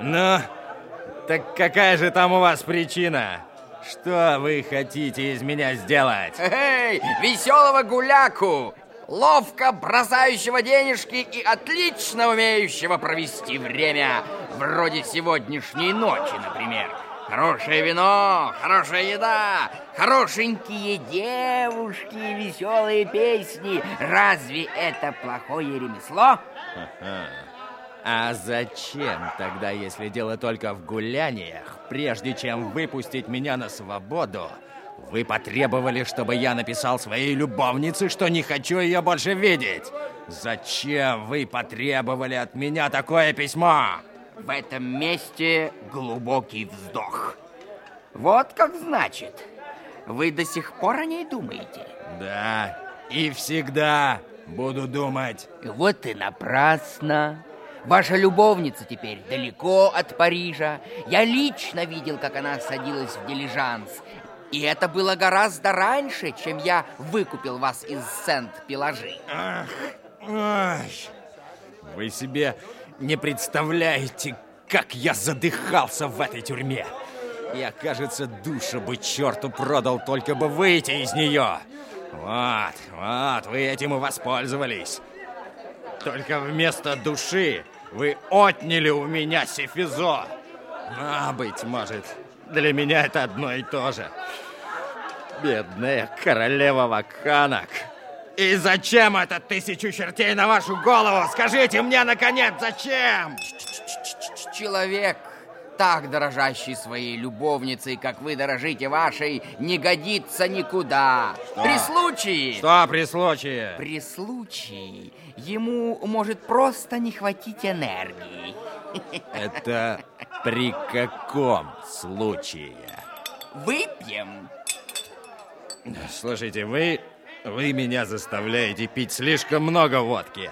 Ну, так какая же там у вас причина? Что вы хотите из меня сделать? Эй, веселого гуляку! Ловко бросающего денежки и отлично умеющего провести время. Вроде сегодняшней ночи, например. Хорошее вино, хорошая еда, хорошенькие девушки, веселые песни. Разве это плохое ремесло? А зачем тогда, если дело только в гуляниях, прежде чем выпустить меня на свободу, вы потребовали, чтобы я написал своей любовнице, что не хочу ее больше видеть? Зачем вы потребовали от меня такое письмо? В этом месте глубокий вздох. Вот как значит. Вы до сих пор о ней думаете? Да, и всегда буду думать. Вот и напрасно. Ваша любовница теперь далеко от Парижа. Я лично видел, как она садилась в дилижанс. И это было гораздо раньше, чем я выкупил вас из Сент-Пелажи. Ах, вы себе не представляете, как я задыхался в этой тюрьме. Я, кажется, душу бы черту продал, только бы выйти из нее. Вот, вот, вы этим и воспользовались. Только вместо души вы отняли у меня сифизо. А, быть может, для меня это одно и то же. Бедная королева ваканок. И зачем это тысячу чертей на вашу голову? Скажите мне, наконец, зачем? Человек, так дорожащий своей любовницей, как вы дорожите вашей, не годится никуда. Что? При случае... Что при случае? При случае ему может просто не хватить энергии. Это при каком случае? Выпьем. Слушайте, вы, вы меня заставляете пить слишком много водки.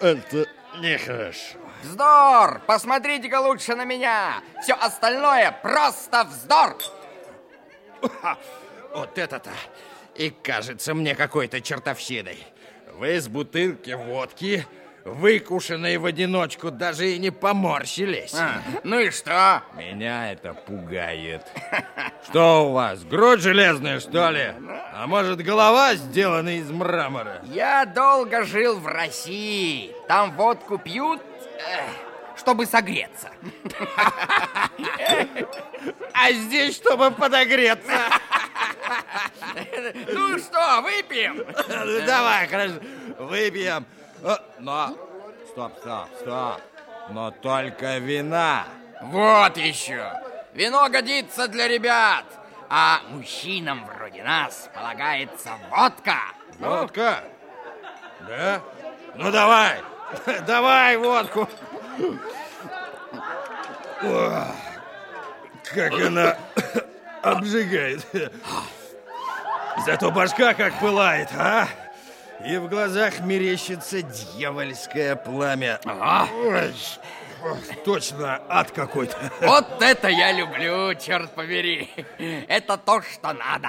Это нехорошо. Вздор! Посмотрите-ка лучше на меня. Все остальное просто вздор. Вот это-то и кажется мне какой-то чертовщиной. Вы с бутылки водки, выкушенные в одиночку, даже и не поморщились. А, ну и что? Меня это пугает. Что у вас, грудь железная, что ли? А может, голова сделана из мрамора? Я долго жил в России. Там водку пьют, чтобы согреться. А здесь, чтобы подогреться. Ну что, выпьем? Давай, хорошо, выпьем. О, Но, стоп, стоп, стоп. Но только вина. Вот еще. Вино годится для ребят. А мужчинам вроде нас полагается водка. Водка? Да? Ну давай, давай водку. Ох, как она обжигает. Зато башка как пылает, а? И в глазах мерещится дьявольское пламя. Ага. Ой, точно ад какой-то. Вот это я люблю, черт побери. Это то, что надо.